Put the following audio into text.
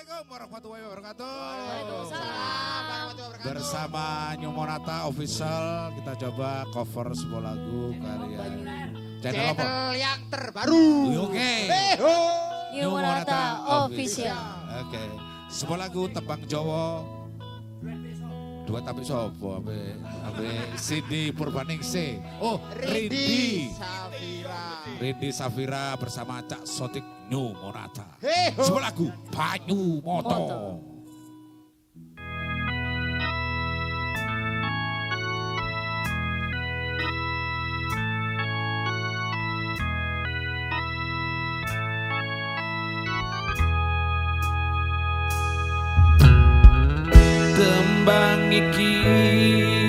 Assalamualaikum warahmatullahi wabarakatuh. Waalaikumsalam. Bersama New Monata Official kita coba cover sebuah lagu karya channel? Channel yang terbaru. Oke. Beho. New Monata Official. Oke. Sebuah lagu tembang Jawa. Dua tapi sopo abe abe Cindy Purbaningsih. Oh, Rindi. Safira. Rindi Safira bersama Cak Sotik New Monata. Sebuah lagu Banyu Moto. Moto. Iki